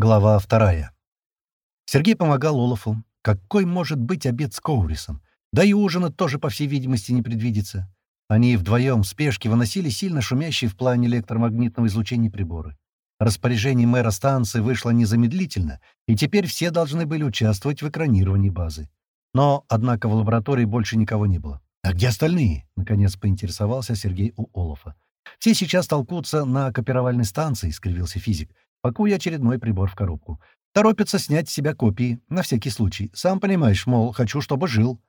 Глава вторая. Сергей помогал Олафу. Какой может быть обед с Коурисом? Да и ужина тоже, по всей видимости, не предвидится. Они вдвоем в спешке выносили сильно шумящие в плане электромагнитного излучения приборы. Распоряжение мэра станции вышло незамедлительно, и теперь все должны были участвовать в экранировании базы. Но, однако, в лаборатории больше никого не было. «А где остальные?» — наконец поинтересовался Сергей у Олафа. «Все сейчас толкутся на копировальной станции», — скривился физик, пакуя очередной прибор в коробку. «Торопятся снять с себя копии, на всякий случай. Сам понимаешь, мол, хочу, чтобы жил.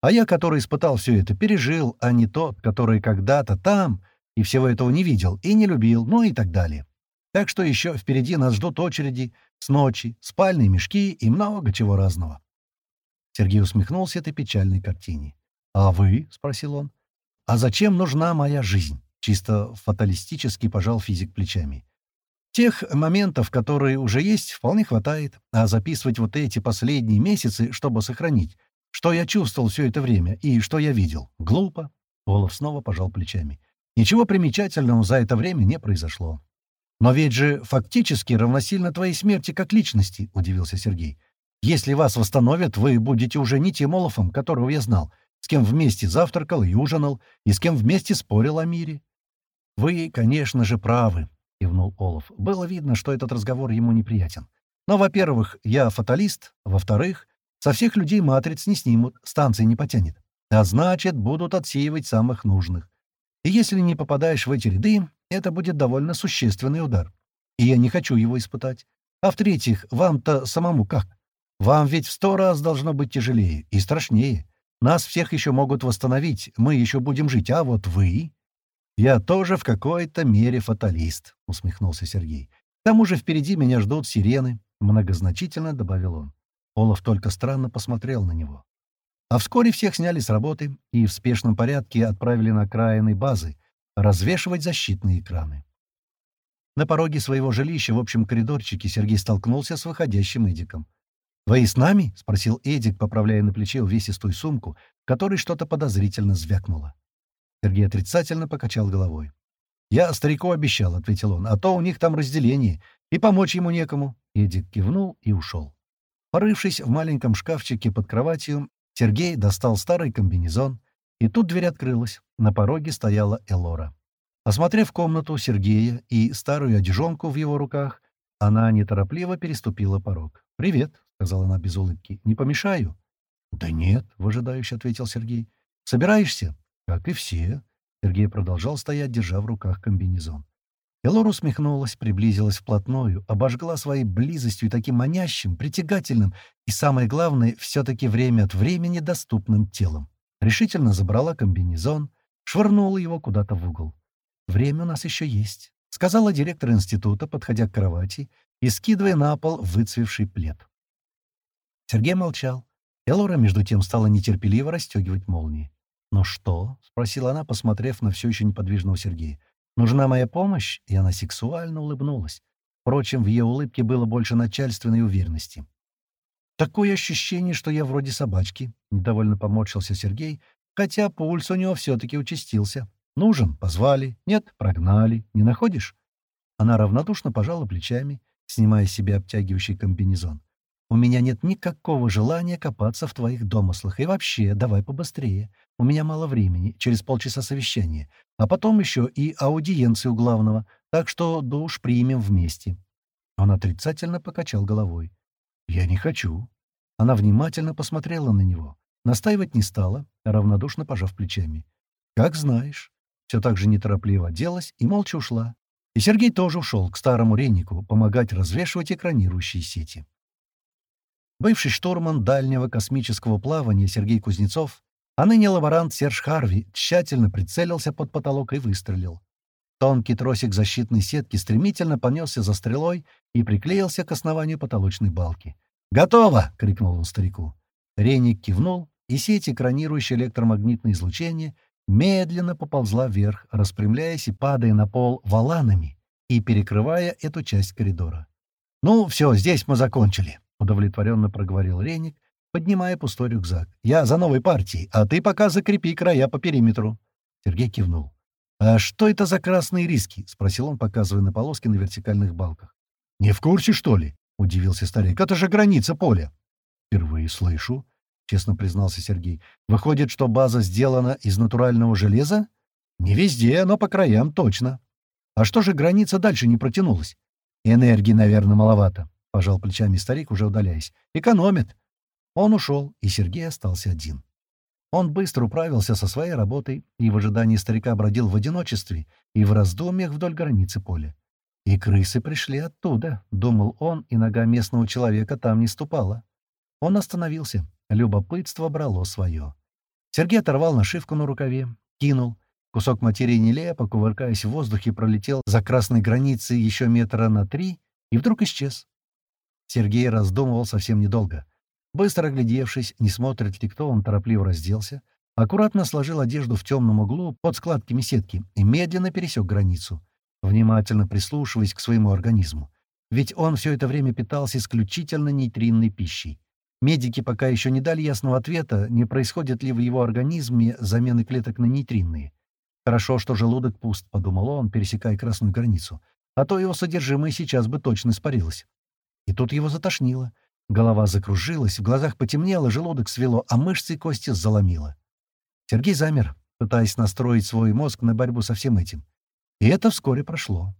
А я, который испытал все это, пережил, а не тот, который когда-то там и всего этого не видел и не любил, ну и так далее. Так что еще впереди нас ждут очереди, с ночи, спальные мешки и много чего разного». Сергей усмехнулся этой печальной картине. «А вы?» — спросил он. «А зачем нужна моя жизнь?» — чисто фаталистически пожал физик плечами. «Тех моментов, которые уже есть, вполне хватает, а записывать вот эти последние месяцы, чтобы сохранить, что я чувствовал все это время и что я видел, глупо». Олаф снова пожал плечами. «Ничего примечательного за это время не произошло». «Но ведь же фактически равносильно твоей смерти как личности», — удивился Сергей. «Если вас восстановят, вы будете уже не тем Олафом, которого я знал, — с кем вместе завтракал и ужинал, и с кем вместе спорил о мире. «Вы, конечно же, правы», — кивнул Олаф. Было видно, что этот разговор ему неприятен. «Но, во-первых, я фаталист, во-вторых, со всех людей матриц не снимут, станции не потянет. А значит, будут отсеивать самых нужных. И если не попадаешь в эти ряды, это будет довольно существенный удар. И я не хочу его испытать. А в-третьих, вам-то самому как? Вам ведь в сто раз должно быть тяжелее и страшнее. Нас всех еще могут восстановить, мы еще будем жить, а вот вы...» «Я тоже в какой-то мере фаталист», — усмехнулся Сергей. «К тому же впереди меня ждут сирены», — многозначительно добавил он. Олаф только странно посмотрел на него. А вскоре всех сняли с работы и в спешном порядке отправили на окраины базы развешивать защитные экраны. На пороге своего жилища в общем коридорчике Сергей столкнулся с выходящим Эдиком. «Вы с нами?» — спросил Эдик, поправляя на плече увесистую сумку, в которой что-то подозрительно звякнуло. Сергей отрицательно покачал головой. «Я старику обещал», — ответил он, — «а то у них там разделение, и помочь ему некому». Эдик кивнул и ушел. Порывшись в маленьком шкафчике под кроватью, Сергей достал старый комбинезон, и тут дверь открылась. На пороге стояла Элора. Осмотрев комнату Сергея и старую одежонку в его руках, она неторопливо переступила порог. «Привет», — сказала она без улыбки. «Не помешаю?» «Да нет», — выжидающе ответил Сергей. «Собираешься?» «Как и все». Сергей продолжал стоять, держа в руках комбинезон. Элора усмехнулась, приблизилась вплотную, обожгла своей близостью таким манящим, притягательным и, самое главное, все-таки время от времени доступным телом. Решительно забрала комбинезон, швырнула его куда-то в угол. «Время у нас еще есть», — сказала директор института, подходя к кровати и скидывая на пол выцвевший плед. Сергей молчал. Элора, между тем, стала нетерпеливо расстегивать молнии. «Ну что?» — спросила она, посмотрев на все еще неподвижного Сергея. «Нужна моя помощь?» И она сексуально улыбнулась. Впрочем, в ее улыбке было больше начальственной уверенности. «Такое ощущение, что я вроде собачки», — недовольно поморщился Сергей, хотя пульс у него все-таки участился. «Нужен? Позвали. Нет? Прогнали. Не находишь?» Она равнодушно пожала плечами, снимая с себя обтягивающий комбинезон. У меня нет никакого желания копаться в твоих домыслах. И вообще, давай побыстрее. У меня мало времени, через полчаса совещания. А потом еще и аудиенции у главного, так что душ примем вместе». Он отрицательно покачал головой. «Я не хочу». Она внимательно посмотрела на него. Настаивать не стала, равнодушно пожав плечами. «Как знаешь». Все так же неторопливо оделась и молча ушла. И Сергей тоже ушел к старому рейнику помогать развешивать экранирующие сети. Бывший штурман дальнего космического плавания Сергей Кузнецов, а ныне лаборант Серж Харви, тщательно прицелился под потолок и выстрелил. Тонкий тросик защитной сетки стремительно понесся за стрелой и приклеился к основанию потолочной балки. «Готово!» — крикнул он старику. Реник кивнул, и сеть, экранирующая электромагнитное излучение, медленно поползла вверх, распрямляясь и падая на пол валанами и перекрывая эту часть коридора. «Ну, все, здесь мы закончили», — удовлетворенно проговорил Реник, поднимая пустой рюкзак. «Я за новой партией, а ты пока закрепи края по периметру». Сергей кивнул. «А что это за красные риски?» — спросил он, показывая на полоски на вертикальных балках. «Не в курсе, что ли?» — удивился старик. «Это же граница поля!» «Впервые слышу», — честно признался Сергей. «Выходит, что база сделана из натурального железа?» «Не везде, но по краям точно». «А что же граница дальше не протянулась?» «Энергии, наверное, маловато», — пожал плечами старик, уже удаляясь. «Экономит». Он ушел, и Сергей остался один. Он быстро управился со своей работой и в ожидании старика бродил в одиночестве и в раздумьях вдоль границы поля. «И крысы пришли оттуда», — думал он, и нога местного человека там не ступала. Он остановился. Любопытство брало свое. Сергей оторвал нашивку на рукаве, кинул. Кусок материи нелепо, кувыркаясь в воздухе, пролетел за красной границей еще метра на три и вдруг исчез. Сергей раздумывал совсем недолго. Быстро оглядевшись, не смотрит ли кто, он торопливо разделся, аккуратно сложил одежду в темном углу под складками сетки и медленно пересек границу, внимательно прислушиваясь к своему организму. Ведь он все это время питался исключительно нейтринной пищей. Медики пока еще не дали ясного ответа, не происходит ли в его организме замены клеток на нейтринные. «Хорошо, что желудок пуст», — подумал он, пересекая красную границу. «А то его содержимое сейчас бы точно испарилось». И тут его затошнило — Голова закружилась, в глазах потемнело, желудок свело, а мышцы и кости заломило. Сергей замер, пытаясь настроить свой мозг на борьбу со всем этим. И это вскоре прошло.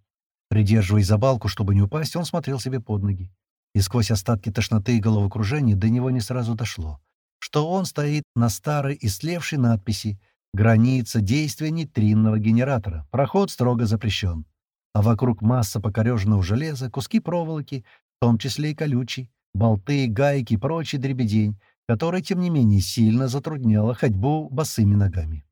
Придерживаясь за балку, чтобы не упасть, он смотрел себе под ноги. И сквозь остатки тошноты и головокружения до него не сразу дошло, что он стоит на старой истлевшей надписи «Граница действия нейтринного генератора. Проход строго запрещен». А вокруг масса покореженного железа, куски проволоки, в том числе и колючий, болты, гайки и прочий дребедень, который, тем не менее, сильно затрудняла ходьбу босыми ногами.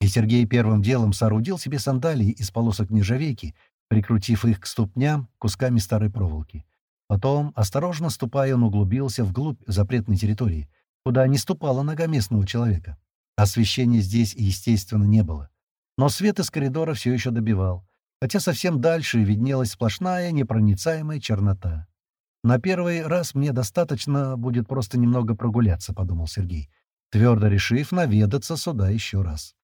И Сергей первым делом соорудил себе сандалии из полосок нержавейки, прикрутив их к ступням кусками старой проволоки. Потом, осторожно ступая, он углубился вглубь запретной территории, куда не ступала нога местного человека. Освещения здесь, естественно, не было. Но свет из коридора все еще добивал, хотя совсем дальше виднелась сплошная непроницаемая чернота. «На первый раз мне достаточно будет просто немного прогуляться», — подумал Сергей, твердо решив наведаться сюда еще раз.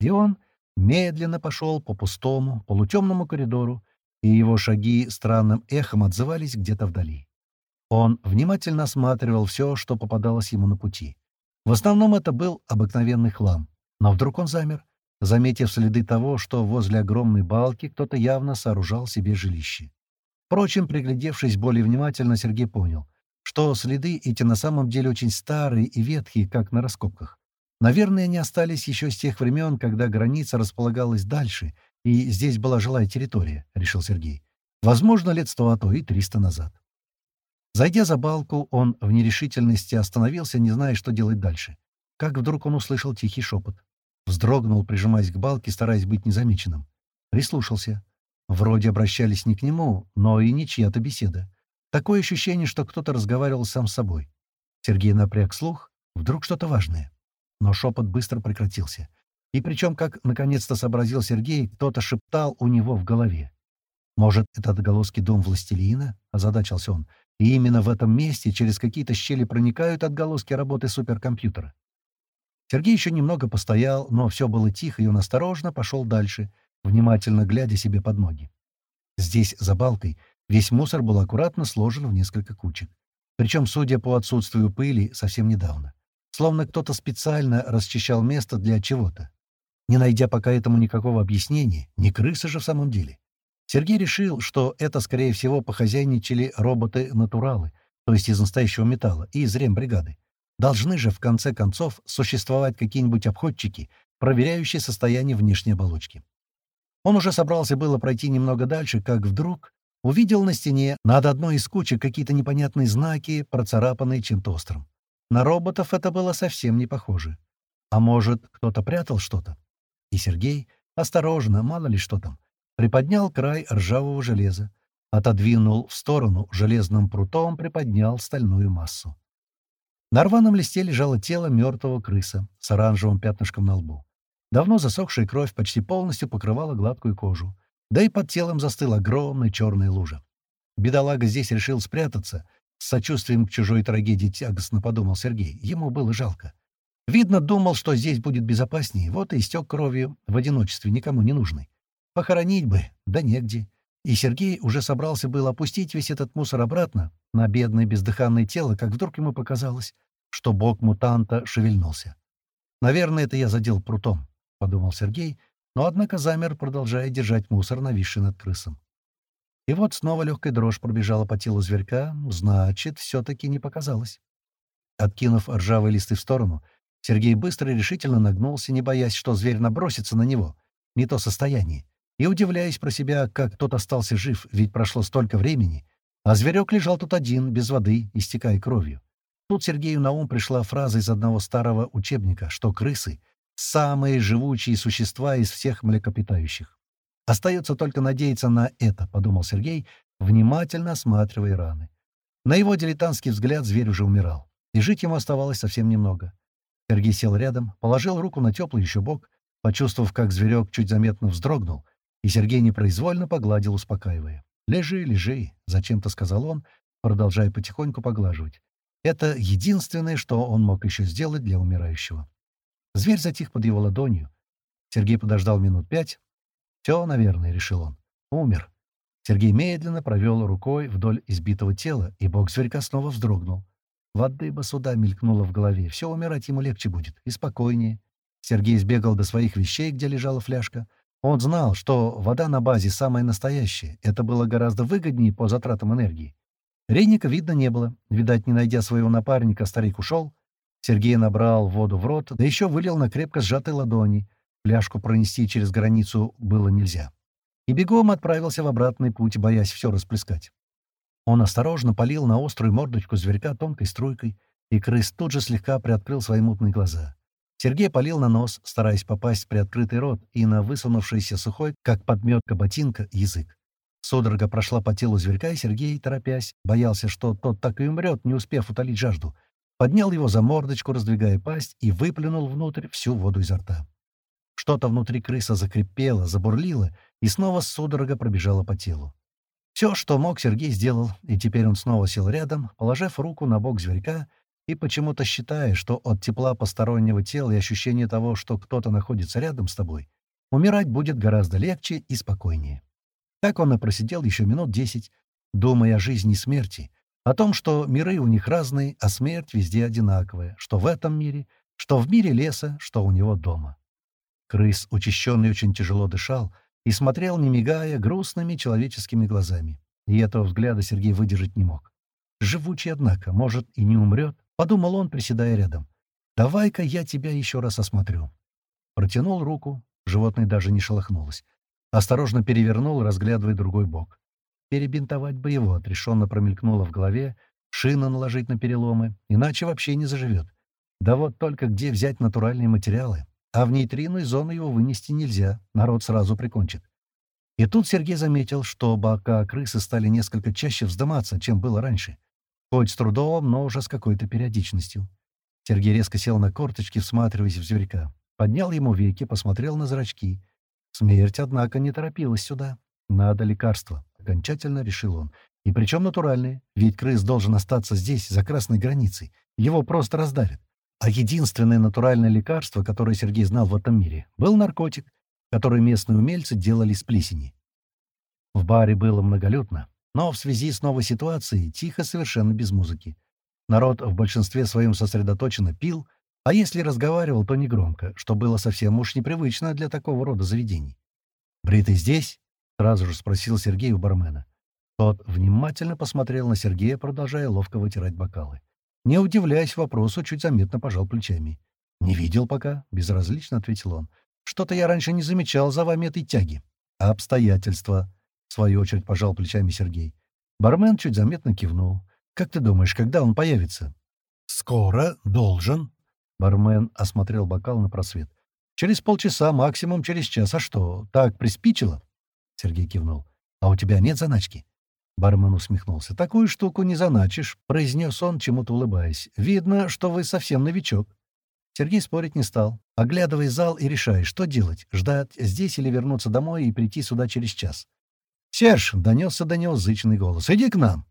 И он медленно пошел по пустому, полутемному коридору, и его шаги странным эхом отзывались где-то вдали. Он внимательно осматривал все, что попадалось ему на пути. В основном это был обыкновенный хлам. Но вдруг он замер, заметив следы того, что возле огромной балки кто-то явно сооружал себе жилище. Впрочем, приглядевшись более внимательно, Сергей понял, что следы эти на самом деле очень старые и ветхие, как на раскопках. Наверное, они остались еще с тех времен, когда граница располагалась дальше, и здесь была жилая территория, — решил Сергей. Возможно, лет сто, а то и триста назад. Зайдя за балку, он в нерешительности остановился, не зная, что делать дальше. Как вдруг он услышал тихий шепот. Вздрогнул, прижимаясь к балке, стараясь быть незамеченным. Прислушался. Вроде обращались не к нему, но и не чья-то беседа. Такое ощущение, что кто-то разговаривал сам с собой. Сергей напряг слух. Вдруг что-то важное. Но шепот быстро прекратился. И причем, как наконец-то сообразил Сергей, кто-то шептал у него в голове. «Может, это отголоски дом властелина?» — озадачился он. «И именно в этом месте через какие-то щели проникают отголоски работы суперкомпьютера». Сергей еще немного постоял, но все было тихо, и он осторожно пошел дальше — внимательно глядя себе под ноги. Здесь, за балкой, весь мусор был аккуратно сложен в несколько кучек. Причем, судя по отсутствию пыли, совсем недавно. Словно кто-то специально расчищал место для чего-то. Не найдя пока этому никакого объяснения, не крысы же в самом деле. Сергей решил, что это, скорее всего, похозяйничали роботы-натуралы, то есть из настоящего металла, и из рембригады. Должны же, в конце концов, существовать какие-нибудь обходчики, проверяющие состояние внешней оболочки. Он уже собрался было пройти немного дальше, как вдруг увидел на стене над одной из кучек какие-то непонятные знаки, процарапанные чем-то острым. На роботов это было совсем не похоже. А может, кто-то прятал что-то? И Сергей, осторожно, мало ли что там, приподнял край ржавого железа, отодвинул в сторону железным прутом, приподнял стальную массу. На рваном листе лежало тело мертвого крыса с оранжевым пятнышком на лбу. Давно засохшая кровь почти полностью покрывала гладкую кожу. Да и под телом застыла огромная черная лужа. Бедолага здесь решил спрятаться. С сочувствием к чужой трагедии тягостно подумал Сергей. Ему было жалко. Видно, думал, что здесь будет безопаснее. Вот и истек кровью в одиночестве, никому не нужный. Похоронить бы, да негде. И Сергей уже собрался был опустить весь этот мусор обратно на бедное бездыханное тело, как вдруг ему показалось, что бок мутанта шевельнулся. «Наверное, это я задел прутом», — подумал Сергей, но, однако, замер, продолжая держать мусор, нависший над крысом. И вот снова легкая дрожь пробежала по телу зверька, значит, все-таки не показалось. Откинув ржавые листы в сторону, Сергей быстро и решительно нагнулся, не боясь, что зверь набросится на него. Не то состояние. И удивляясь про себя, как тот остался жив, ведь прошло столько времени, а зверек лежал тут один, без воды, истекая кровью. Тут Сергею на ум пришла фраза из одного старого учебника, что крысы — самые живучие существа из всех млекопитающих. Остается только надеяться на это, — подумал Сергей, внимательно осматривая раны. На его дилетантский взгляд зверь уже умирал, и жить ему оставалось совсем немного. Сергей сел рядом, положил руку на теплый еще бок, почувствовав, как зверек чуть заметно вздрогнул, и Сергей непроизвольно погладил, успокаивая. «Лежи, лежи», — зачем-то сказал он, продолжая потихоньку поглаживать. Это единственное, что он мог еще сделать для умирающего. Зверь затих под его ладонью. Сергей подождал минут пять, «Все, наверное», — решил он. «Умер». Сергей медленно провел рукой вдоль избитого тела, и бог зверька снова вздрогнул. Воды бы сюда мелькнуло в голове. Все умирать ему легче будет и спокойнее. Сергей сбегал до своих вещей, где лежала фляжка. Он знал, что вода на базе самая настоящая. Это было гораздо выгоднее по затратам энергии. Рейника видно не было. Видать, не найдя своего напарника, старик ушел. Сергей набрал воду в рот, да еще вылил на крепко сжатой ладони. Пляжку пронести через границу было нельзя. И бегом отправился в обратный путь, боясь все расплескать. Он осторожно полил на острую мордочку зверька тонкой струйкой, и крыс тут же слегка приоткрыл свои мутные глаза. Сергей полил на нос, стараясь попасть в приоткрытый рот и на высунувшийся сухой, как подметка ботинка, язык. Судорога прошла по телу зверька, и Сергей, торопясь, боялся, что тот так и умрет, не успев утолить жажду, поднял его за мордочку, раздвигая пасть, и выплюнул внутрь всю воду изо рта. Что-то внутри крыса закрепело, забурлило, и снова судорога пробежала по телу. Все, что мог, Сергей сделал, и теперь он снова сел рядом, положив руку на бок зверька и почему-то считая, что от тепла постороннего тела и ощущения того, что кто-то находится рядом с тобой, умирать будет гораздо легче и спокойнее. Так он и просидел еще минут десять, думая о жизни и смерти, о том, что миры у них разные, а смерть везде одинаковая, что в этом мире, что в мире леса, что у него дома. Крыс, учащенный, очень тяжело дышал и смотрел, не мигая, грустными человеческими глазами. И этого взгляда Сергей выдержать не мог. «Живучий, однако, может, и не умрет», — подумал он, приседая рядом. «Давай-ка я тебя еще раз осмотрю». Протянул руку, животное даже не шелохнулось. Осторожно перевернул, разглядывая другой бок. Перебинтовать бы его, отрешенно промелькнуло в голове, шина наложить на переломы, иначе вообще не заживет. Да вот только где взять натуральные материалы? а в нейтринную зону его вынести нельзя, народ сразу прикончит. И тут Сергей заметил, что бока крысы стали несколько чаще вздыматься, чем было раньше. Хоть с трудом, но уже с какой-то периодичностью. Сергей резко сел на корточки, всматриваясь в зверька. Поднял ему веки, посмотрел на зрачки. Смерть, однако, не торопилась сюда. Надо лекарство. Окончательно решил он. И причем натуральное, ведь крыс должен остаться здесь, за красной границей. Его просто раздавят. А единственное натуральное лекарство, которое Сергей знал в этом мире, был наркотик, который местные умельцы делали с плесени. В баре было многолюдно, но в связи с новой ситуацией тихо совершенно без музыки. Народ в большинстве своем сосредоточенно пил, а если разговаривал, то негромко, что было совсем уж непривычно для такого рода заведений. «Бритый здесь?» — сразу же спросил Сергей у бармена. Тот внимательно посмотрел на Сергея, продолжая ловко вытирать бокалы. Не удивляясь вопросу, чуть заметно пожал плечами. «Не видел пока», — безразлично ответил он. «Что-то я раньше не замечал за вами этой тяги». «Обстоятельства», — в свою очередь пожал плечами Сергей. Бармен чуть заметно кивнул. «Как ты думаешь, когда он появится?» «Скоро должен». Бармен осмотрел бокал на просвет. «Через полчаса, максимум через час. А что, так приспичило?» Сергей кивнул. «А у тебя нет заначки?» Бармен усмехнулся. «Такую штуку не заначишь», — произнес он, чему-то улыбаясь. «Видно, что вы совсем новичок». Сергей спорить не стал, оглядывая зал и решая, что делать, ждать здесь или вернуться домой и прийти сюда через час. «Серж!» — донесся до него зычный голос. «Иди к нам!»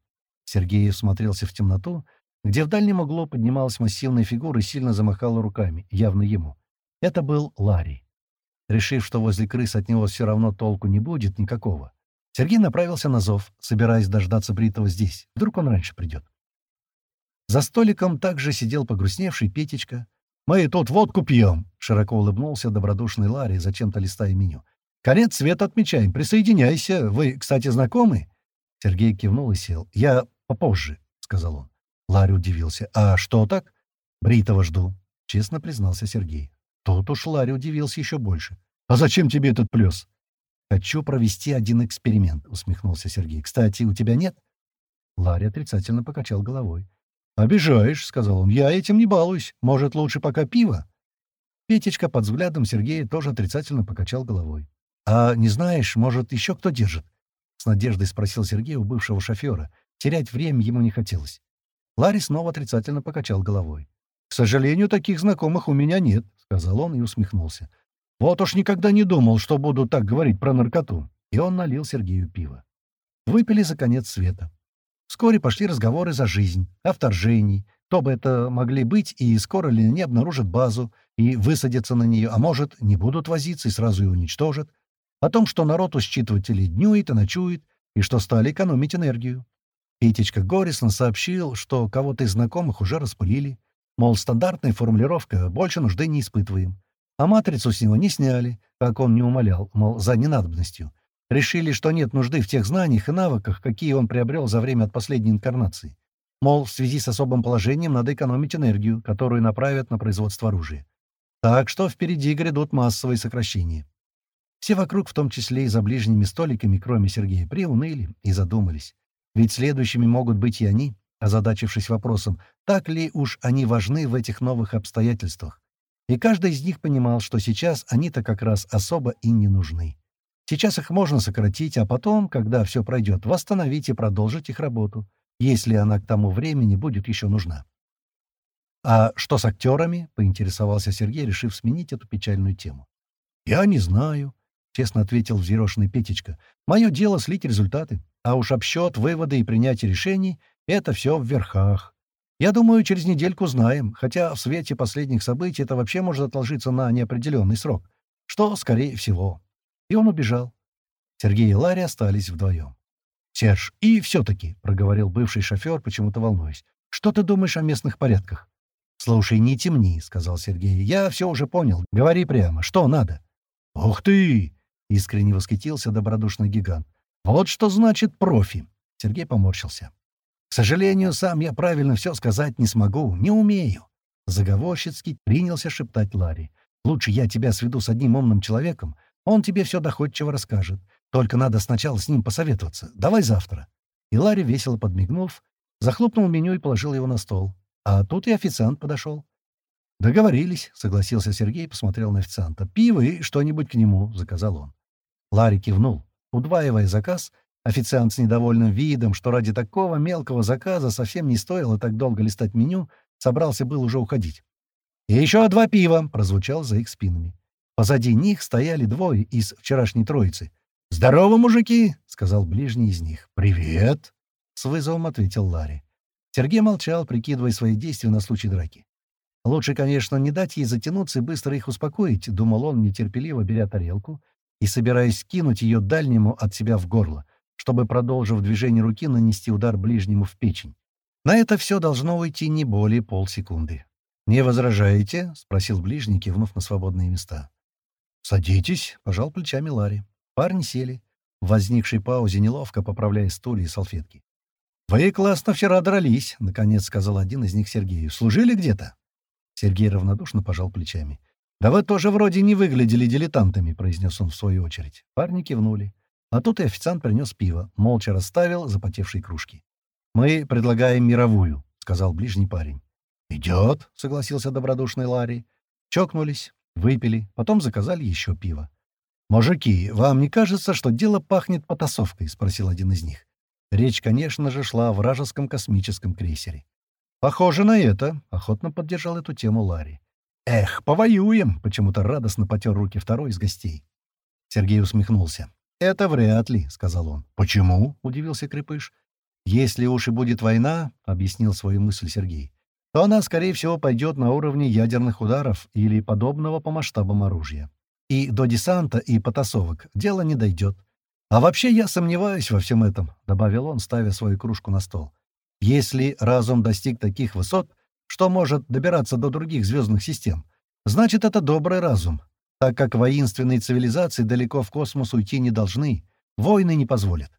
Сергей смотрелся в темноту, где в дальнем углу поднималась массивная фигура и сильно замахала руками, явно ему. Это был Ларри. Решив, что возле крыс от него все равно толку не будет никакого, Сергей направился на зов, собираясь дождаться Бритова здесь. Вдруг он раньше придет. За столиком также сидел погрустневший Петечка. «Мы тут водку пьем!» — широко улыбнулся добродушный Ларри, зачем-то листая меню. «Конец света отмечаем. Присоединяйся. Вы, кстати, знакомы?» Сергей кивнул и сел. «Я попозже», — сказал он. Ларри удивился. «А что так?» «Бритова жду», — честно признался Сергей. Тут уж Ларри удивился еще больше. «А зачем тебе этот плюс?» «Хочу провести один эксперимент», — усмехнулся Сергей. «Кстати, у тебя нет?» Ларри отрицательно покачал головой. «Обижаешь», — сказал он. «Я этим не балуюсь. Может, лучше пока пиво?» Петечка под взглядом Сергея тоже отрицательно покачал головой. «А не знаешь, может, еще кто держит?» — с надеждой спросил Сергей у бывшего шофера. Терять время ему не хотелось. Ларри снова отрицательно покачал головой. «К сожалению, таких знакомых у меня нет», — сказал он и усмехнулся. «Вот уж никогда не думал, что буду так говорить про наркоту». И он налил Сергею пиво. Выпили за конец света. Вскоре пошли разговоры за жизнь, о вторжении, кто бы это могли быть, и скоро ли они обнаружат базу и высадятся на нее, а может, не будут возиться и сразу ее уничтожат, о том, что народ у считывателей днюет и ночует, и что стали экономить энергию. Петечка горестно сообщил, что кого-то из знакомых уже распылили, мол, стандартная формулировка «больше нужды не испытываем». А матрицу с него не сняли, как он не умолял, мол, за ненадобностью. Решили, что нет нужды в тех знаниях и навыках, какие он приобрел за время от последней инкарнации. Мол, в связи с особым положением надо экономить энергию, которую направят на производство оружия. Так что впереди грядут массовые сокращения. Все вокруг, в том числе и за ближними столиками, кроме Сергея, приуныли и задумались. Ведь следующими могут быть и они, озадачившись вопросом, так ли уж они важны в этих новых обстоятельствах. И каждый из них понимал, что сейчас они-то как раз особо и не нужны. Сейчас их можно сократить, а потом, когда все пройдет, восстановить и продолжить их работу, если она к тому времени будет еще нужна. «А что с актерами?» — поинтересовался Сергей, решив сменить эту печальную тему. «Я не знаю», — честно ответил взъерошенный Петечка. «Мое дело слить результаты, а уж обсчет, выводы и принятие решений — это все в верхах. Я думаю, через недельку знаем, хотя в свете последних событий это вообще может отложиться на неопределенный срок, что, скорее всего, и он убежал. Сергей и Ларри остались вдвоем. «Серж, и все-таки», — проговорил бывший шофер, почему-то волнуясь, — «что ты думаешь о местных порядках?» «Слушай, не темни», — сказал Сергей. «Я все уже понял. Говори прямо. Что надо?» «Ух ты!» — искренне восхитился добродушный гигант. «Вот что значит профи!» Сергей поморщился. «К сожалению, сам я правильно все сказать не смогу, не умею». Заговорщицки принялся шептать Ларри. «Лучше я тебя сведу с одним умным человеком, он тебе все доходчиво расскажет. Только надо сначала с ним посоветоваться. Давай завтра». И Ларри, весело подмигнув, захлопнул меню и положил его на стол. А тут и официант подошел. «Договорились», — согласился Сергей и посмотрел на официанта. «Пиво и что-нибудь к нему», — заказал он. Ларри кивнул. Удваивая заказ, официант с недовольным видом, что ради такого мелкого заказа совсем не стоило так долго листать меню, собрался был уже уходить. «И еще два пива!» — прозвучал за их спинами. Позади них стояли двое из вчерашней троицы. «Здорово, мужики!» — сказал ближний из них. «Привет!» — с вызовом ответил Ларри. Сергей молчал, прикидывая свои действия на случай драки. Лучше, конечно, не дать ей затянуться и быстро их успокоить, — думал он, нетерпеливо беря тарелку и собираясь кинуть ее дальнему от себя в горло, чтобы, продолжив движение руки, нанести удар ближнему в печень. На это все должно уйти не более полсекунды. «Не возражаете?» — спросил ближний, кивнув на свободные места. «Садитесь», — пожал плечами Ларри. Парни сели. В возникшей паузе неловко поправляя стулья и салфетки. «Вы классно вчера дрались», — наконец сказал один из них Сергею. «Служили где-то?» Сергей равнодушно пожал плечами. «Да вы тоже вроде не выглядели дилетантами», — произнес он в свою очередь. Парни кивнули. А тут и официант принес пиво, молча расставил запотевшие кружки. «Мы предлагаем мировую», — сказал ближний парень. «Идет», — согласился добродушный Ларри. Чокнулись, Выпили, потом заказали еще пиво. «Мужики, вам не кажется, что дело пахнет потасовкой?» — спросил один из них. Речь, конечно же, шла о вражеском космическом крейсере. «Похоже на это», — охотно поддержал эту тему Ларри. «Эх, повоюем!» — почему-то радостно потер руки второй из гостей. Сергей усмехнулся. «Это вряд ли», — сказал он. «Почему?» — удивился Крепыш. «Если уж и будет война», — объяснил свою мысль Сергей, то она, скорее всего, пойдет на уровне ядерных ударов или подобного по масштабам оружия. И до десанта и потасовок дело не дойдет. «А вообще я сомневаюсь во всем этом», — добавил он, ставя свою кружку на стол. «Если разум достиг таких высот, что может добираться до других звездных систем, значит, это добрый разум, так как воинственные цивилизации далеко в космос уйти не должны, войны не позволят».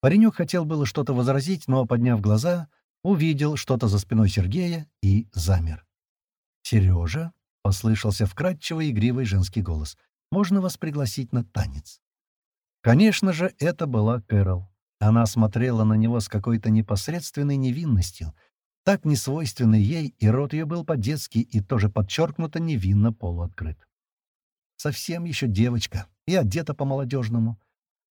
Паренек хотел было что-то возразить, но, подняв глаза, увидел что-то за спиной Сергея и замер. «Сережа?» — послышался вкрадчивый игривый женский голос. «Можно вас пригласить на танец?» Конечно же, это была Кэрол. Она смотрела на него с какой-то непосредственной невинностью, так несвойственной ей, и рот ее был по-детски и тоже подчеркнуто невинно полуоткрыт. Совсем еще девочка, и одета по-молодежному.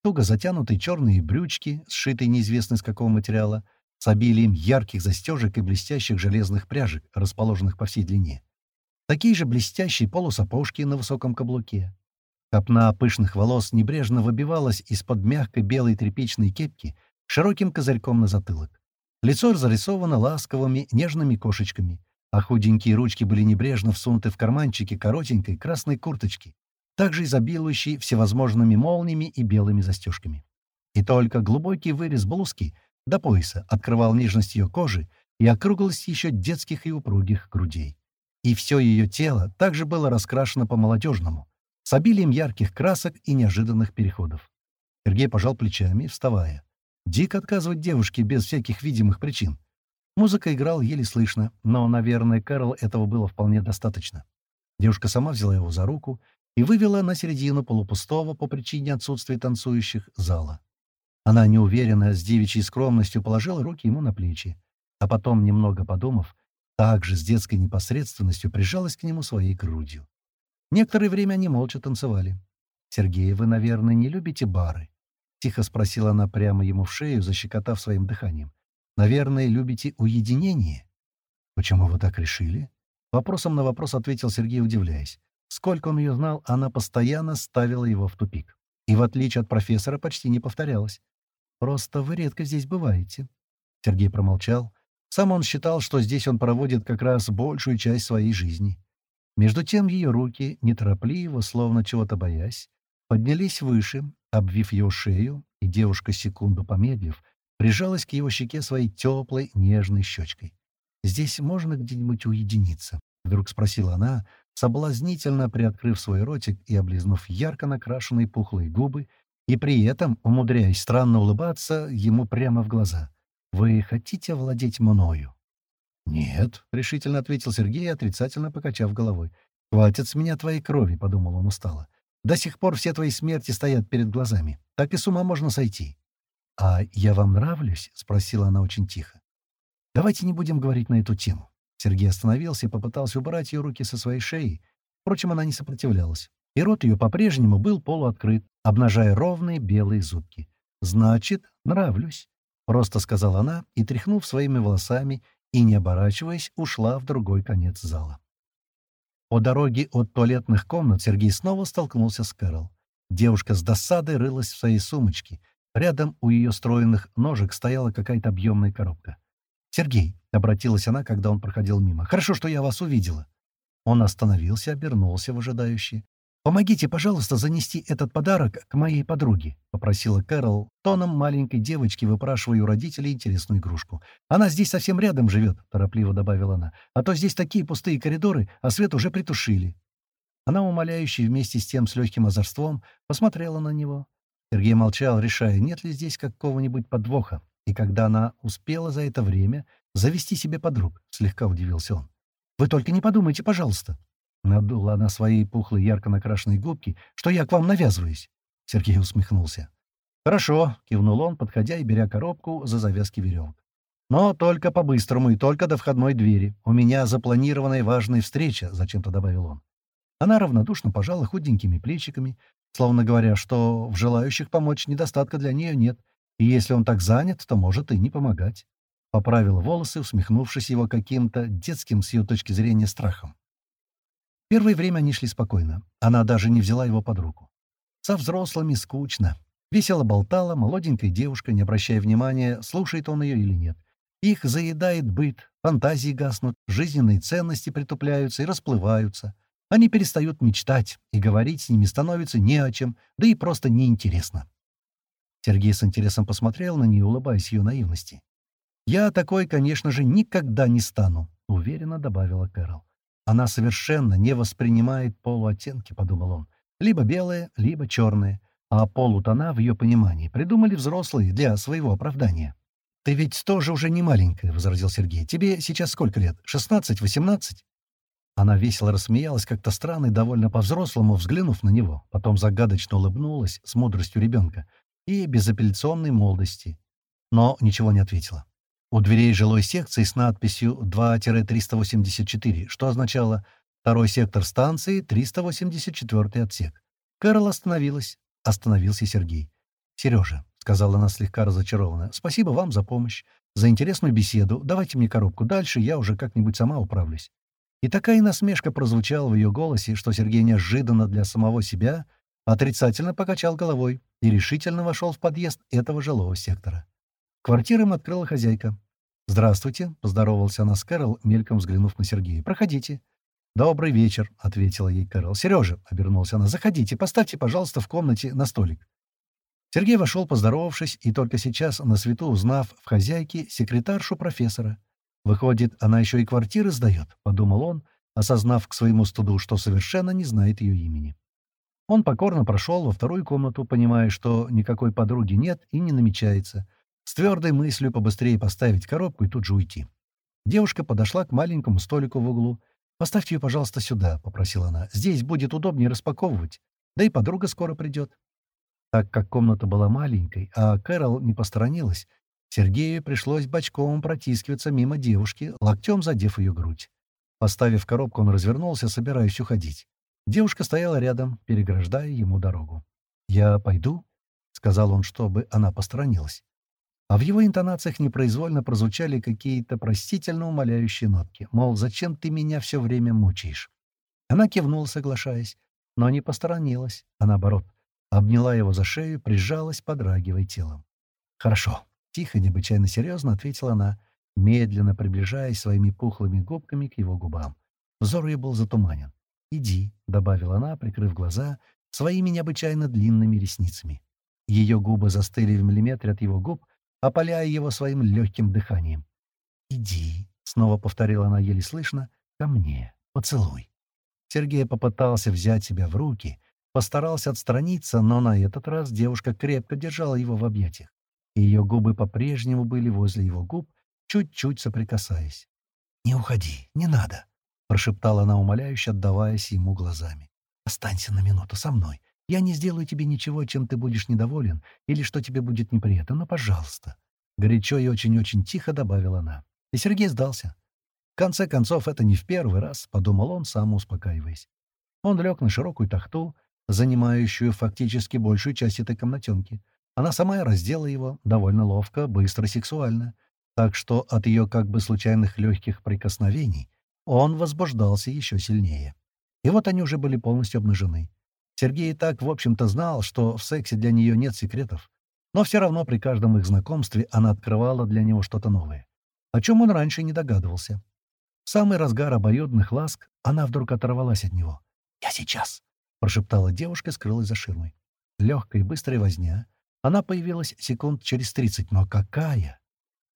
Туго затянутые черные брючки, сшитые неизвестно из какого материала, с обилием ярких застежек и блестящих железных пряжек, расположенных по всей длине. Такие же блестящие полусапожки на высоком каблуке. Копна пышных волос небрежно выбивалась из-под мягкой белой тряпичной кепки широким козырьком на затылок. Лицо зарисовано ласковыми, нежными кошечками, а худенькие ручки были небрежно всунуты в карманчики коротенькой красной курточки, также изобилующей всевозможными молниями и белыми застежками. И только глубокий вырез блузки до пояса открывал нежность ее кожи и округлость еще детских и упругих грудей. И все ее тело также было раскрашено по-молодежному, с обилием ярких красок и неожиданных переходов. Сергей пожал плечами, вставая. Дико отказывать девушке без всяких видимых причин. Музыка играла еле слышно, но, наверное, Кэрол этого было вполне достаточно. Девушка сама взяла его за руку и вывела на середину полупустого по причине отсутствия танцующих зала. Она неуверенно, с девичьей скромностью положила руки ему на плечи, а потом, немного подумав, также с детской непосредственностью прижалась к нему своей грудью. Некоторое время они молча танцевали. «Сергей, вы, наверное, не любите бары?» — тихо спросила она прямо ему в шею, защекотав своим дыханием. «Наверное, любите уединение?» «Почему вы так решили?» Вопросом на вопрос ответил Сергей, удивляясь. Сколько он ее знал, она постоянно ставила его в тупик. И, в отличие от профессора, почти не повторялась. «Просто вы редко здесь бываете». Сергей промолчал. Сам он считал, что здесь он проводит как раз большую часть своей жизни. Между тем ее руки, неторопливо, словно чего-то боясь, поднялись выше, обвив ее шею, и девушка, секунду помедлив, прижалась к его щеке своей теплой, нежной щечкой. «Здесь можно где-нибудь уединиться?» — вдруг спросила она, соблазнительно приоткрыв свой ротик и облизнув ярко накрашенные пухлые губы, и при этом, умудряясь странно улыбаться, ему прямо в глаза. «Вы хотите владеть мною?» «Нет», — решительно ответил Сергей, отрицательно покачав головой. «Хватит с меня твоей крови», — подумал он устало. «До сих пор все твои смерти стоят перед глазами. Так и с ума можно сойти». «А я вам нравлюсь?» — спросила она очень тихо. «Давайте не будем говорить на эту тему». Сергей остановился и попытался убрать ее руки со своей шеи. Впрочем, она не сопротивлялась. И рот ее по-прежнему был полуоткрыт, обнажая ровные белые зубки. «Значит, нравлюсь», — просто сказала она и, тряхнув своими волосами, и, не оборачиваясь, ушла в другой конец зала. По дороге от туалетных комнат Сергей снова столкнулся с Кэрол. Девушка с досадой рылась в своей сумочке. Рядом у ее стройных ножек стояла какая-то объемная коробка. «Сергей», — обратилась она, когда он проходил мимо, — «хорошо, что я вас увидела». Он остановился, обернулся в ожидающий. «Помогите, пожалуйста, занести этот подарок к моей подруге», — попросила Кэрол, тоном маленькой девочки, выпрашивая у родителей интересную игрушку. «Она здесь совсем рядом живет», — торопливо добавила она. «А то здесь такие пустые коридоры, а свет уже притушили». Она, умоляющая вместе с тем с легким озорством, посмотрела на него. Сергей молчал, решая, нет ли здесь какого-нибудь подвоха. И когда она успела за это время завести себе подруг, слегка удивился он. «Вы только не подумайте, пожалуйста», Надула она свои пухлые ярко накрашенные губки, что я к вам навязываюсь. Сергей усмехнулся. «Хорошо», — кивнул он, подходя и беря коробку за завязки веревок. «Но только по-быстрому и только до входной двери. У меня запланированная важная встреча», — зачем-то добавил он. Она равнодушно пожала худенькими плечиками, словно говоря, что в желающих помочь недостатка для нее нет, и если он так занят, то может и не помогать. Поправила волосы, усмехнувшись его каким-то детским с ее точки зрения страхом. Первое время они шли спокойно. Она даже не взяла его под руку. Со взрослыми скучно. Весело болтала молоденькая девушка, не обращая внимания, слушает он ее или нет. Их заедает быт, фантазии гаснут, жизненные ценности притупляются и расплываются. Они перестают мечтать, и говорить с ними становится не о чем, да и просто неинтересно. Сергей с интересом посмотрел на нее, улыбаясь ее наивности. «Я такой, конечно же, никогда не стану», — уверенно добавила Кэрол. «Она совершенно не воспринимает полуоттенки», — подумал он. «Либо белые, либо черные. А полутона, в ее понимании, придумали взрослые для своего оправдания». «Ты ведь тоже уже не маленькая», — возразил Сергей. «Тебе сейчас сколько лет? Шестнадцать, восемнадцать?» Она весело рассмеялась, как-то странно и довольно по-взрослому, взглянув на него. Потом загадочно улыбнулась с мудростью ребенка и безапелляционной молодости. Но ничего не ответила. У дверей жилой секции с надписью 2-384, что означало «Второй сектор станции, 384 отсек». Кэрол остановилась. Остановился Сергей. «Сережа, сказала она слегка разочарованно. «Спасибо вам за помощь, за интересную беседу. Давайте мне коробку. Дальше я уже как-нибудь сама управлюсь». И такая насмешка прозвучала в ее голосе, что Сергей неожиданно для самого себя отрицательно покачал головой и решительно вошел в подъезд этого жилого сектора. Квартиру им открыла хозяйка. «Здравствуйте», — поздоровался она с Кэрол, мельком взглянув на Сергея. «Проходите». «Добрый вечер», — ответила ей Кэрол. «Сережа», — обернулся она, — «заходите, поставьте, пожалуйста, в комнате на столик». Сергей вошел, поздоровавшись, и только сейчас, на свету узнав в хозяйке секретаршу профессора. «Выходит, она еще и квартиры сдает», — подумал он, осознав к своему студу, что совершенно не знает ее имени. Он покорно прошел во вторую комнату, понимая, что никакой подруги нет и не намечается, с твердой мыслью побыстрее поставить коробку и тут же уйти. Девушка подошла к маленькому столику в углу. «Поставьте ее, пожалуйста, сюда», — попросила она. «Здесь будет удобнее распаковывать. Да и подруга скоро придет». Так как комната была маленькой, а Кэрол не посторонилась, Сергею пришлось бочком протискиваться мимо девушки, локтем задев ее грудь. Поставив коробку, он развернулся, собираясь уходить. Девушка стояла рядом, переграждая ему дорогу. «Я пойду?» — сказал он, чтобы она посторонилась. А в его интонациях непроизвольно прозвучали какие-то простительно умоляющие нотки, мол, зачем ты меня все время мучаешь? Она кивнула, соглашаясь, но не посторонилась, а наоборот, Обняла его за шею, прижалась, подрагивая телом. «Хорошо», — тихо, необычайно серьезно ответила она, медленно приближаясь своими пухлыми губками к его губам. Взор ее был затуманен. «Иди», — добавила она, прикрыв глаза, своими необычайно длинными ресницами. Ее губы застыли в миллиметре от его губ, опаляя его своим легким дыханием. «Иди», — снова повторила она еле слышно, — «ко мне, поцелуй». Сергей попытался взять себя в руки, Постарался отстраниться, но на этот раз девушка крепко держала его в объятиях. Ее губы по-прежнему были возле его губ, чуть-чуть соприкасаясь. «Не уходи, не надо», — прошептала она умоляюще, отдаваясь ему глазами. «Останься на минуту со мной. Я не сделаю тебе ничего, чем ты будешь недоволен, или что тебе будет неприятно, но пожалуйста». Горячо и очень-очень тихо добавила она. И Сергей сдался. В конце концов, это не в первый раз, — подумал он, сам успокаиваясь. Он лег на широкую тахту, занимающую фактически большую часть этой комнатенки. Она сама раздела его довольно ловко, быстро, сексуально. Так что от ее как бы случайных легких прикосновений он возбуждался еще сильнее. И вот они уже были полностью обнажены. Сергей так, в общем-то, знал, что в сексе для нее нет секретов. Но все равно при каждом их знакомстве она открывала для него что-то новое, о чем он раньше не догадывался. В самый разгар обоюдных ласк она вдруг оторвалась от него. «Я сейчас», — прошептала девушка и скрылась за ширмой. Легкая и быстрая возня. Она появилась секунд через тридцать, но какая!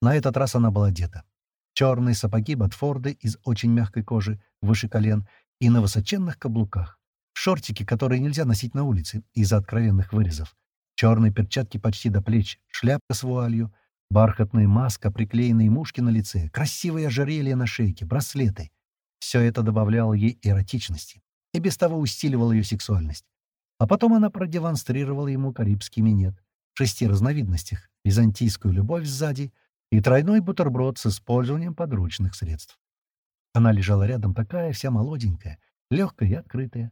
На этот раз она была одета. Черные сапоги Батфорды из очень мягкой кожи, выше колен, и на высоченных каблуках. Шортики, которые нельзя носить на улице из-за откровенных вырезов. Черные перчатки почти до плеч, шляпка с вуалью, бархатная маска, приклеенные мушки на лице, красивые ожерелья на шейке, браслеты. Все это добавляло ей эротичности и без того усиливал ее сексуальность. А потом она продемонстрировала ему карибский минет шести разновидностях, византийскую любовь сзади и тройной бутерброд с использованием подручных средств. Она лежала рядом такая, вся молоденькая, легкая и открытая.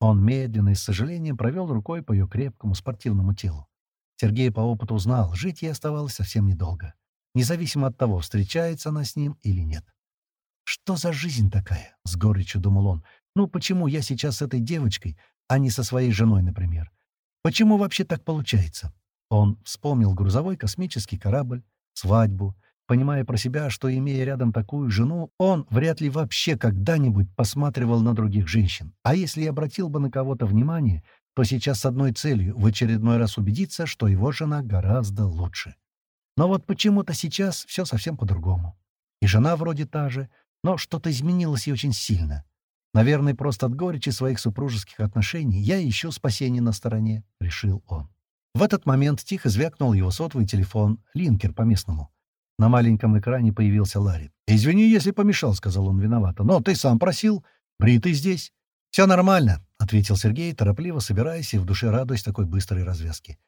Он медленно и с сожалением провел рукой по ее крепкому спортивному телу. Сергей по опыту узнал, жить ей оставалось совсем недолго, независимо от того, встречается она с ним или нет. «Что за жизнь такая?» — с горечью думал он. Ну, почему я сейчас с этой девочкой, а не со своей женой, например? Почему вообще так получается? Он вспомнил грузовой космический корабль, свадьбу, понимая про себя, что, имея рядом такую жену, он вряд ли вообще когда-нибудь посматривал на других женщин. А если и обратил бы на кого-то внимание, то сейчас с одной целью — в очередной раз убедиться, что его жена гораздо лучше. Но вот почему-то сейчас все совсем по-другому. И жена вроде та же, но что-то изменилось и очень сильно. Наверное, просто от горечи своих супружеских отношений я ищу спасение на стороне, — решил он. В этот момент тихо звякнул его сотовый телефон, линкер по-местному. На маленьком экране появился Ларри. «Извини, если помешал», — сказал он виновато. «Но ты сам просил. Бритый здесь». «Все нормально», — ответил Сергей, торопливо собираясь и в душе радуясь такой быстрой развязке.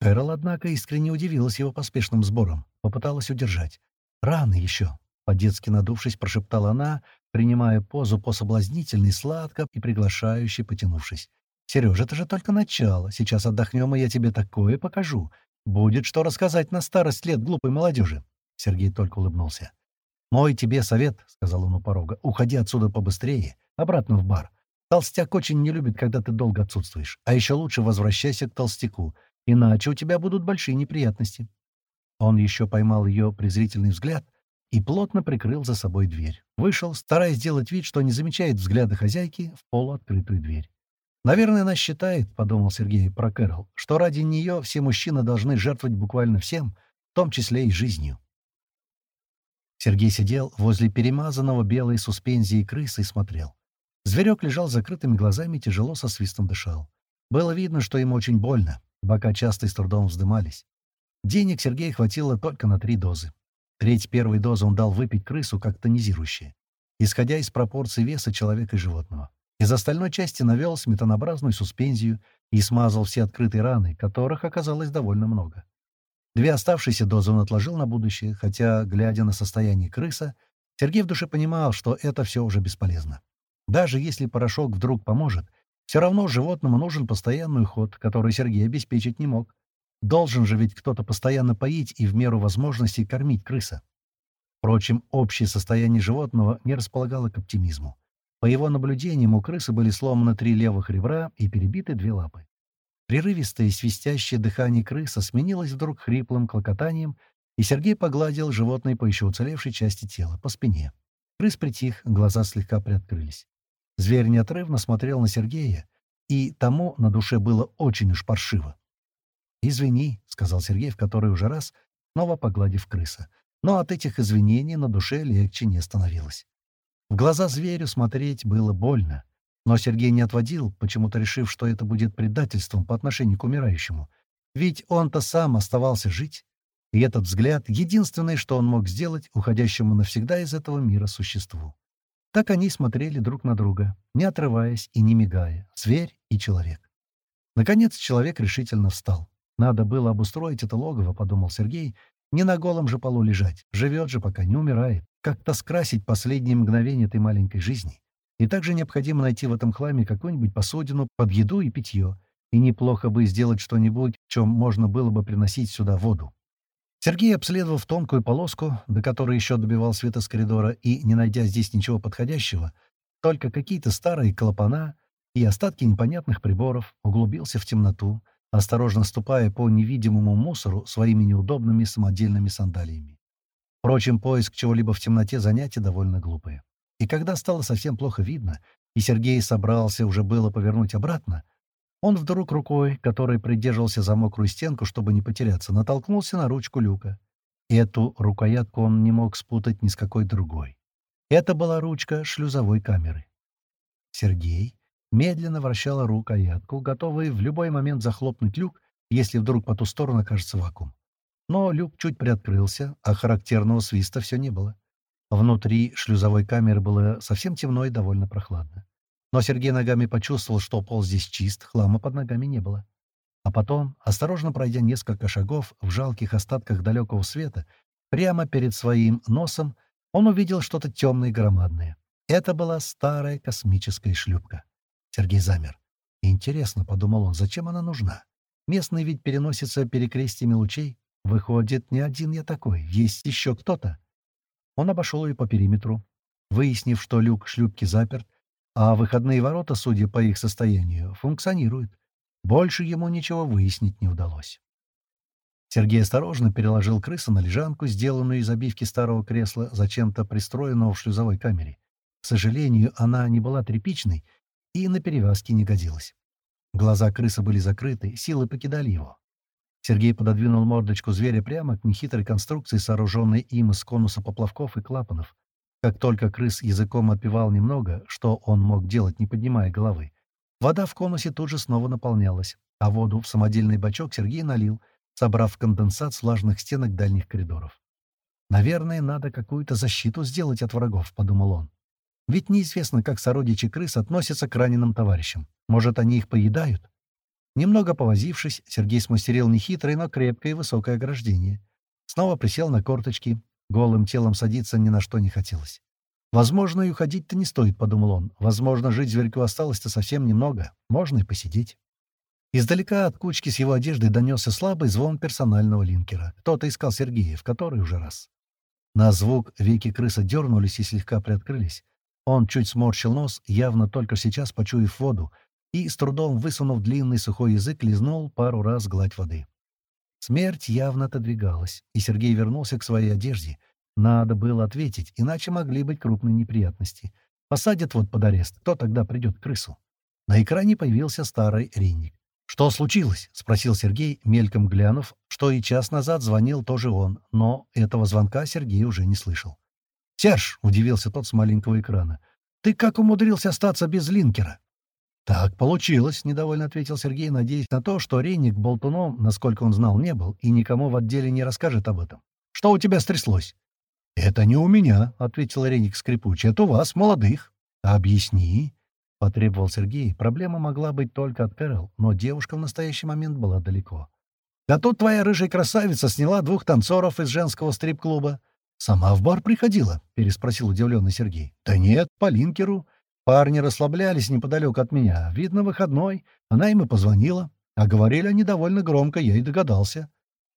Кэрол, однако, искренне удивилась его поспешным сбором, попыталась удержать. «Рано еще», — по-детски надувшись, прошептала она, принимая позу пособлазнительной, сладко и приглашающе потянувшись. «Серёж, это же только начало. Сейчас отдохнем, и я тебе такое покажу. Будет что рассказать на старость лет глупой молодежи». Сергей только улыбнулся. «Мой тебе совет», — сказал он у порога, — «уходи отсюда побыстрее, обратно в бар. Толстяк очень не любит, когда ты долго отсутствуешь. А еще лучше возвращайся к толстяку. Иначе у тебя будут большие неприятности». Он еще поймал ее презрительный взгляд и плотно прикрыл за собой дверь. Вышел, стараясь сделать вид, что не замечает взгляда хозяйки в полуоткрытую дверь. «Наверное, она считает, — подумал Сергей про Кэрол, — что ради нее все мужчины должны жертвовать буквально всем, в том числе и жизнью». Сергей сидел возле перемазанного белой суспензии крысы и смотрел. Зверек лежал с закрытыми глазами и тяжело со свистом дышал. Было видно, что ему очень больно. Бока часто и с трудом вздымались. Денег Сергея хватило только на три дозы. Треть первой дозы он дал выпить крысу как тонизирующее, исходя из пропорций веса человека и животного. Из остальной части навел сметанообразную суспензию и смазал все открытые раны, которых оказалось довольно много. Две оставшиеся дозы он отложил на будущее, хотя, глядя на состояние крыса, Сергей в душе понимал, что это все уже бесполезно. Даже если порошок вдруг поможет, все равно животному нужен постоянный уход, который Сергей обеспечить не мог. Должен же ведь кто-то постоянно поить и в меру возможностей кормить крыса. Впрочем, общее состояние животного не располагало к оптимизму. По его наблюдениям, у крысы были сломаны три левых ребра и перебиты две лапы. Прерывистое свистящее дыхание крыса сменилось вдруг хриплым клокотанием, и Сергей погладил животное по еще уцелевшей части тела, по спине. Крыс притих, глаза слегка приоткрылись. Зверь неотрывно смотрел на Сергея, и тому на душе было очень уж паршиво. «Извини», — сказал Сергей в который уже раз, снова погладив крыса. Но от этих извинений на душе легче не становилось. В глаза зверю смотреть было больно, но Сергей не отводил, почему-то решив, что это будет предательством по отношению к умирающему. Ведь он-то сам оставался жить, и этот взгляд — единственное, что он мог сделать уходящему навсегда из этого мира существу. Так они смотрели друг на друга, не отрываясь и не мигая, зверь и человек. Наконец человек решительно встал. «Надо было обустроить это логово», — подумал Сергей, — «не на голом же полу лежать, живет же, пока не умирает, как-то скрасить последние мгновения этой маленькой жизни. И также необходимо найти в этом хламе какую-нибудь посудину под еду и питье, и неплохо бы сделать что-нибудь, в чем можно было бы приносить сюда воду. Сергей, обследовав тонкую полоску, до которой еще добивал света с коридора, и, не найдя здесь ничего подходящего, только какие-то старые клапана и остатки непонятных приборов, углубился в темноту, осторожно ступая по невидимому мусору своими неудобными самодельными сандалиями. Впрочем, поиск чего-либо в темноте занятие довольно глупое. И когда стало совсем плохо видно, и Сергей собрался уже было повернуть обратно, он вдруг рукой, которой придерживался за мокрую стенку, чтобы не потеряться, натолкнулся на ручку люка. Эту рукоятку он не мог спутать ни с какой другой. Это была ручка шлюзовой камеры. Сергей медленно вращал рукоятку, готовый в любой момент захлопнуть люк, если вдруг по ту сторону окажется вакуум. Но люк чуть приоткрылся, а характерного свиста все не было. Внутри шлюзовой камеры было совсем темно и довольно прохладно. Но Сергей ногами почувствовал, что пол здесь чист, хлама под ногами не было. А потом, осторожно пройдя несколько шагов в жалких остатках далекого света, прямо перед своим носом он увидел что-то темное и громадное. Это была старая космическая шлюпка. Сергей замер. «Интересно», — подумал он, — «зачем она нужна? Местные ведь переносятся перекрестиями лучей. Выходит, не один я такой, есть еще кто-то». Он обошел ее по периметру. Выяснив, что люк шлюпки заперт, а выходные ворота, судя по их состоянию, функционируют. Больше ему ничего выяснить не удалось. Сергей осторожно переложил крысу на лежанку, сделанную из обивки старого кресла, зачем-то пристроенного в шлюзовой камере. К сожалению, она не была тряпичной и на перевязке не годилась. Глаза крысы были закрыты, силы покидали его. Сергей пододвинул мордочку зверя прямо к нехитрой конструкции, сооруженной им из конуса поплавков и клапанов. Как только крыс языком отпевал немного, что он мог делать, не поднимая головы, вода в конусе тут же снова наполнялась, а воду в самодельный бачок Сергей налил, собрав конденсат с влажных стенок дальних коридоров. «Наверное, надо какую-то защиту сделать от врагов», — подумал он. «Ведь неизвестно, как сородичи крыс относятся к раненым товарищам. Может, они их поедают?» Немного повозившись, Сергей смастерил нехитрое, но крепкое и высокое ограждение. Снова присел на корточки. Голым телом садиться ни на что не хотелось. «Возможно, и уходить-то не стоит», — подумал он. «Возможно, жить зверьку осталось-то совсем немного. Можно и посидеть». Издалека от кучки с его одеждой донесся слабый звон персонального линкера. Кто-то искал Сергея, в который уже раз. На звук веки крыса дернулись и слегка приоткрылись. Он чуть сморщил нос, явно только сейчас почуяв воду, и, с трудом высунув длинный сухой язык, лизнул пару раз гладь воды. Смерть явно отодвигалась, и Сергей вернулся к своей одежде. Надо было ответить, иначе могли быть крупные неприятности. Посадят вот под арест, кто тогда придет крысу? На экране появился старый ренник. «Что случилось?» — спросил Сергей, мельком глянув, что и час назад звонил тоже он, но этого звонка Сергей уже не слышал. «Серж!» — удивился тот с маленького экрана. «Ты как умудрился остаться без линкера?» «Так получилось», — недовольно ответил Сергей, надеясь на то, что Рейник болтуном, насколько он знал, не был, и никому в отделе не расскажет об этом. «Что у тебя стряслось?» «Это не у меня», — ответил Рейник скрипучий. «Это у вас, молодых». «Объясни», — потребовал Сергей. Проблема могла быть только от Кэрол, но девушка в настоящий момент была далеко. «Да тут твоя рыжая красавица сняла двух танцоров из женского стрип-клуба». «Сама в бар приходила?» — переспросил удивленный Сергей. «Да нет, по линкеру». Парни расслаблялись неподалеку от меня. Видно, выходной. Она им и позвонила. А говорили они довольно громко, я и догадался.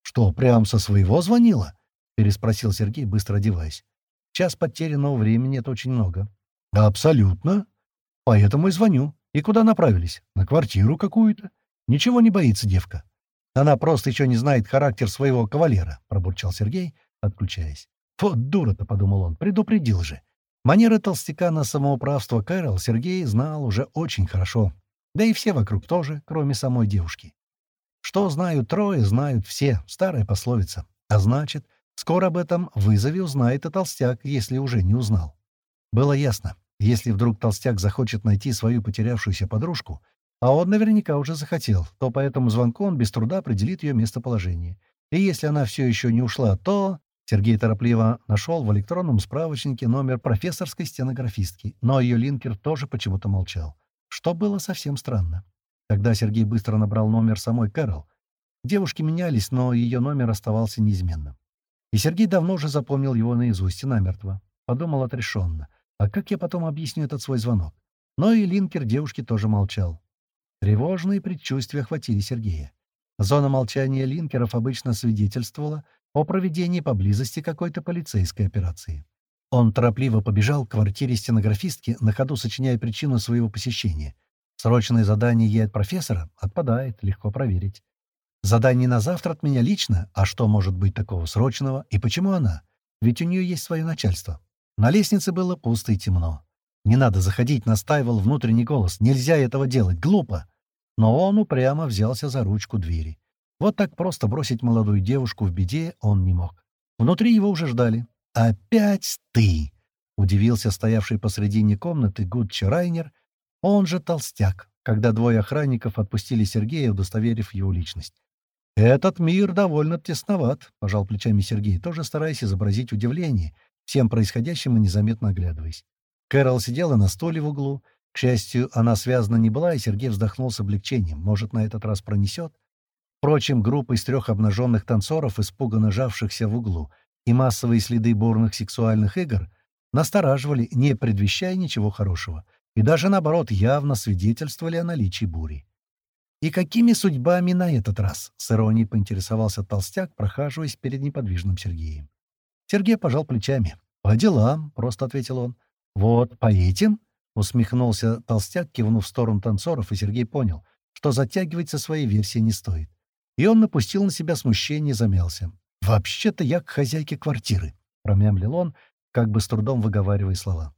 «Что, прям со своего звонила?» — переспросил Сергей, быстро одеваясь. «Час потерянного времени — это очень много». «Абсолютно. Поэтому и звоню. И куда направились? На квартиру какую-то? Ничего не боится девка. Она просто еще не знает характер своего кавалера», — пробурчал Сергей, отключаясь. «Вот дура-то», — подумал он, — «предупредил же». Манеры толстяка на самоуправство Кэрол Сергей знал уже очень хорошо. Да и все вокруг тоже, кроме самой девушки. Что знают трое, знают все. Старая пословица. А значит, скоро об этом вызове узнает и толстяк, если уже не узнал. Было ясно, если вдруг толстяк захочет найти свою потерявшуюся подружку, а он наверняка уже захотел, то по этому звонку он без труда определит ее местоположение. И если она все еще не ушла, то... Сергей торопливо нашел в электронном справочнике номер профессорской стенографистки, но ее линкер тоже почему-то молчал, что было совсем странно. Тогда Сергей быстро набрал номер самой Кэрол. Девушки менялись, но ее номер оставался неизменным. И Сергей давно уже запомнил его наизусть и намертво. Подумал отрешенно. А как я потом объясню этот свой звонок? Но и линкер девушки тоже молчал. Тревожные предчувствия охватили Сергея. Зона молчания линкеров обычно свидетельствовала о проведении поблизости какой-то полицейской операции. Он торопливо побежал к квартире стенографистки, на ходу сочиняя причину своего посещения. Срочное задание ей от профессора отпадает, легко проверить. Задание на завтра от меня лично, а что может быть такого срочного, и почему она? Ведь у нее есть свое начальство. На лестнице было пусто и темно. «Не надо заходить», — настаивал внутренний голос. «Нельзя этого делать, глупо». Но он упрямо взялся за ручку двери. Вот так просто бросить молодую девушку в беде он не мог. Внутри его уже ждали. «Опять ты!» — удивился стоявший посредине комнаты Гудчи Райнер, он же толстяк, когда двое охранников отпустили Сергея, удостоверив его личность. «Этот мир довольно тесноват», — пожал плечами Сергей, тоже стараясь изобразить удивление, всем происходящим и незаметно оглядываясь. Кэрол сидела на стуле в углу. К счастью, она связана не была, и Сергей вздохнул с облегчением. Может, на этот раз пронесет? Впрочем, группа из трех обнаженных танцоров, испуганно жавшихся в углу, и массовые следы бурных сексуальных игр настораживали, не предвещая ничего хорошего, и даже, наоборот, явно свидетельствовали о наличии бури. «И какими судьбами на этот раз?» — с иронией поинтересовался толстяк, прохаживаясь перед неподвижным Сергеем. Сергей пожал плечами. «По делам», — просто ответил он. «Вот, по этим?» — усмехнулся толстяк, кивнув в сторону танцоров, и Сергей понял, что затягивать со своей версией не стоит. И он напустил на себя смущение и замялся. «Вообще-то я к хозяйке квартиры», — промямлил он, как бы с трудом выговаривая слова.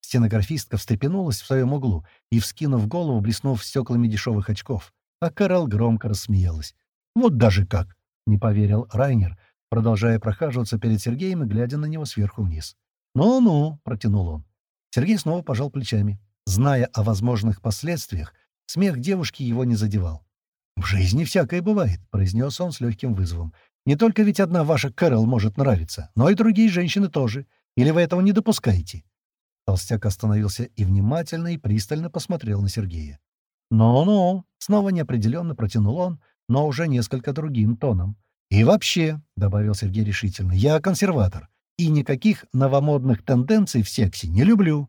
Стенографистка встрепенулась в своем углу и, вскинув голову, блеснув стеклами дешевых очков, а Карл громко рассмеялась. «Вот даже как!» — не поверил Райнер, продолжая прохаживаться перед Сергеем и глядя на него сверху вниз. «Ну-ну», — протянул он. Сергей снова пожал плечами. Зная о возможных последствиях, смех девушки его не задевал. «В жизни всякое бывает», — произнес он с легким вызовом. «Не только ведь одна ваша Кэрол может нравиться, но и другие женщины тоже. Или вы этого не допускаете?» Толстяк остановился и внимательно и пристально посмотрел на Сергея. «Ну-ну», — снова неопределенно протянул он, но уже несколько другим тоном. «И вообще», — добавил Сергей решительно, — «я консерватор, и никаких новомодных тенденций в сексе не люблю».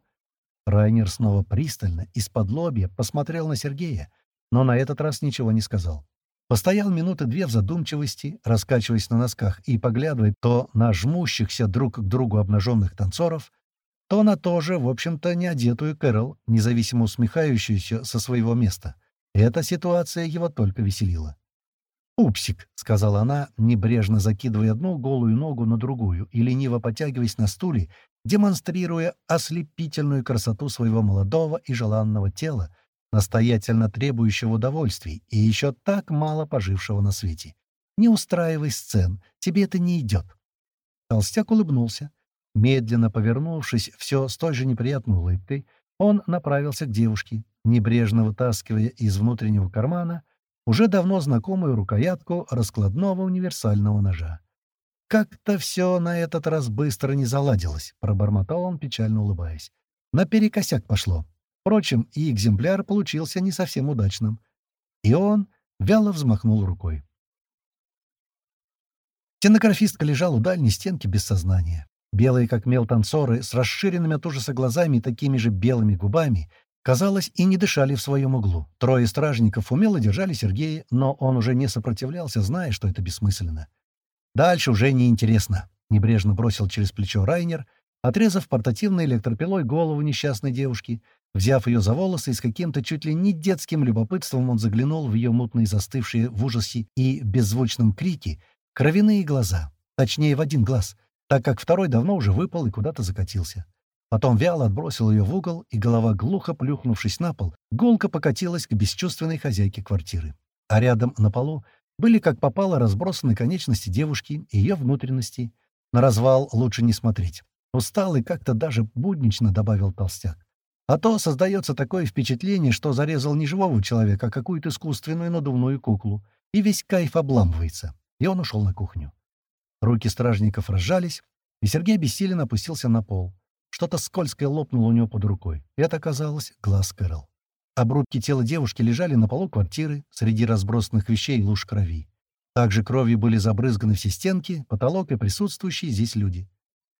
Райнер снова пристально, из-под лобья, посмотрел на Сергея, но на этот раз ничего не сказал. Постоял минуты две в задумчивости, раскачиваясь на носках и поглядывая то на жмущихся друг к другу обнаженных танцоров, то на тоже, в общем-то, не одетую Кэрол, независимо усмехающуюся со своего места. Эта ситуация его только веселила. «Пупсик», — сказала она, небрежно закидывая одну голую ногу на другую и лениво потягиваясь на стуле, демонстрируя ослепительную красоту своего молодого и желанного тела, настоятельно требующего удовольствий и еще так мало пожившего на свете. «Не устраивай сцен, тебе это не идет». Толстяк улыбнулся. Медленно повернувшись, все с той же неприятной улыбкой, он направился к девушке, небрежно вытаскивая из внутреннего кармана уже давно знакомую рукоятку раскладного универсального ножа. «Как-то все на этот раз быстро не заладилось», — пробормотал он, печально улыбаясь. «Наперекосяк пошло. Впрочем, и экземпляр получился не совсем удачным». И он вяло взмахнул рукой. Стенографистка лежал у дальней стенки без сознания. Белые, как мел танцоры, с расширенными от ужаса глазами и такими же белыми губами, казалось, и не дышали в своем углу. Трое стражников умело держали Сергея, но он уже не сопротивлялся, зная, что это бессмысленно. «Дальше уже неинтересно», — небрежно бросил через плечо Райнер, отрезав портативной электропилой голову несчастной девушки. Взяв ее за волосы и с каким-то чуть ли не детским любопытством он заглянул в ее мутные застывшие в ужасе и беззвучном крике кровяные глаза, точнее, в один глаз — так как второй давно уже выпал и куда-то закатился. Потом вяло отбросил ее в угол, и голова, глухо плюхнувшись на пол, гулко покатилась к бесчувственной хозяйке квартиры. А рядом, на полу, были как попало разбросаны конечности девушки и ее внутренности. На развал лучше не смотреть. Устал и как-то даже буднично добавил толстяк. А то создается такое впечатление, что зарезал не живого человека, а какую-то искусственную надувную куклу, и весь кайф обламывается. И он ушел на кухню. Руки стражников разжались, и Сергей бессиленно опустился на пол. Что-то скользкое лопнуло у него под рукой. Это оказалось глаз Кэрол. Обрубки тела девушки лежали на полу квартиры среди разбросанных вещей и луж крови. Также кровью были забрызганы все стенки, потолок и присутствующие здесь люди.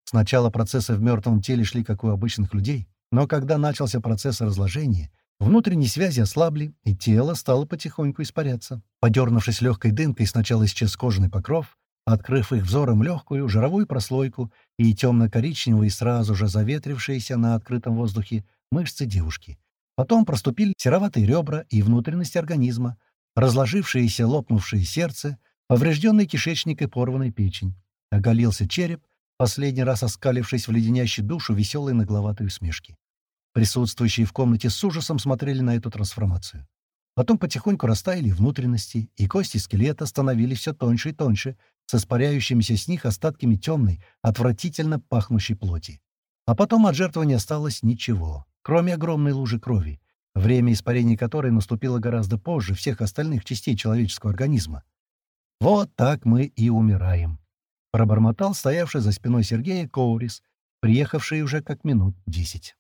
Сначала процессы в мертвом теле шли, как у обычных людей, но когда начался процесс разложения, внутренние связи ослабли, и тело стало потихоньку испаряться. Подернувшись легкой дымкой, сначала исчез кожаный покров, открыв их взором легкую жировую прослойку и темно-коричневые, сразу же заветрившиеся на открытом воздухе мышцы девушки. Потом проступили сероватые ребра и внутренности организма, разложившееся лопнувшее сердце, поврежденный кишечник и порванная печень. Оголился череп, последний раз оскалившись в леденящей душу веселой нагловатой усмешки. Присутствующие в комнате с ужасом смотрели на эту трансформацию. Потом потихоньку растаяли внутренности, и кости скелета становились все тоньше и тоньше, с испаряющимися с них остатками темной, отвратительно пахнущей плоти. А потом от жертвы не осталось ничего, кроме огромной лужи крови, время испарения которой наступило гораздо позже всех остальных частей человеческого организма. «Вот так мы и умираем», — пробормотал стоявший за спиной Сергея Коурис, приехавший уже как минут десять.